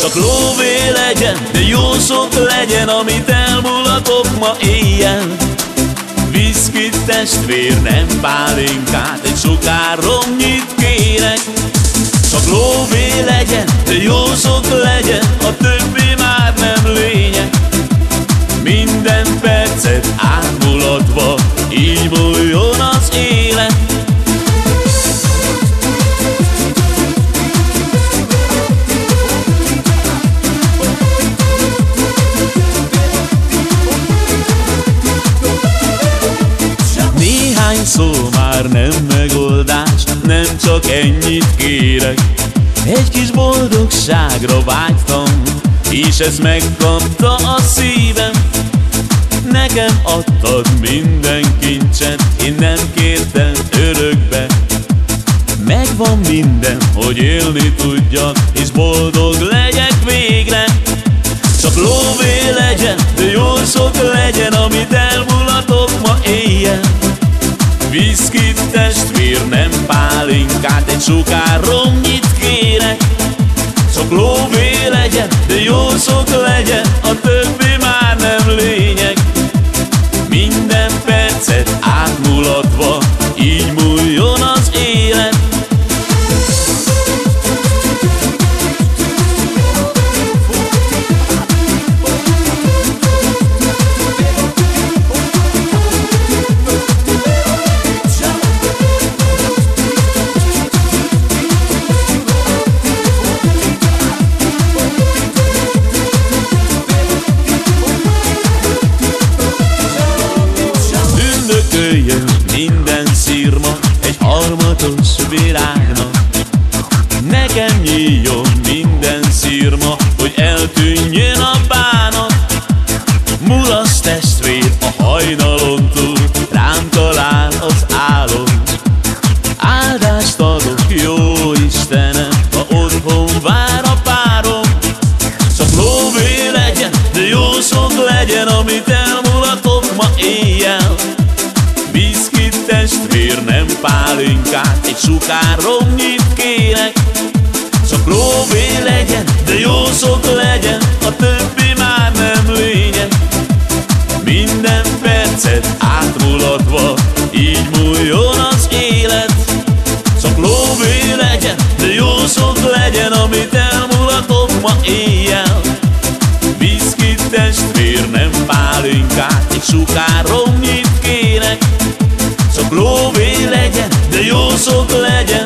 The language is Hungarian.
Csak lóvé legyen, de jó sok legyen, amit elmulatok ma éjjel. Viszkit testvér, nem pálinkát, egy sokáromnyit kérek. Csak lóvé legyen, de csak ennyit kérek. Egy kis boldogságra vágytam, és ez megkapta a szívem. Nekem adtad minden kincset, én nem kértem örökbe. Megvan minden, hogy élni tudjak, és boldog legyek végre. Csak lóvé legyen, de jó sok legyen, amit elmulatok ma éjjel. Viszkit nem pálinkát, nyíljon minden szírma, hogy eltűnjön a bánat. Mulasz testvér a hajnalon túl, rám talál az álom. Áldást adok, jó Istenem, ha otthon vár a párom. Csak lóvé legyen, de jó sok legyen, amit elmulatok ma éjjel. Viszkit testvér, nem pálinkát, egy sukáromnyit kérek. Csak lóvé legyen, de jó sok legyen, a többi már nem lényeg. Minden percet átmulatva, így múljon az élet. Csak lóvé legyen, de jó sok legyen, amit elmulatok ma éjjel. Viszkit testvér, nem pálinkát, egy sukáromnyit kérek. Csak lóvé legyen, de jó sok legyen,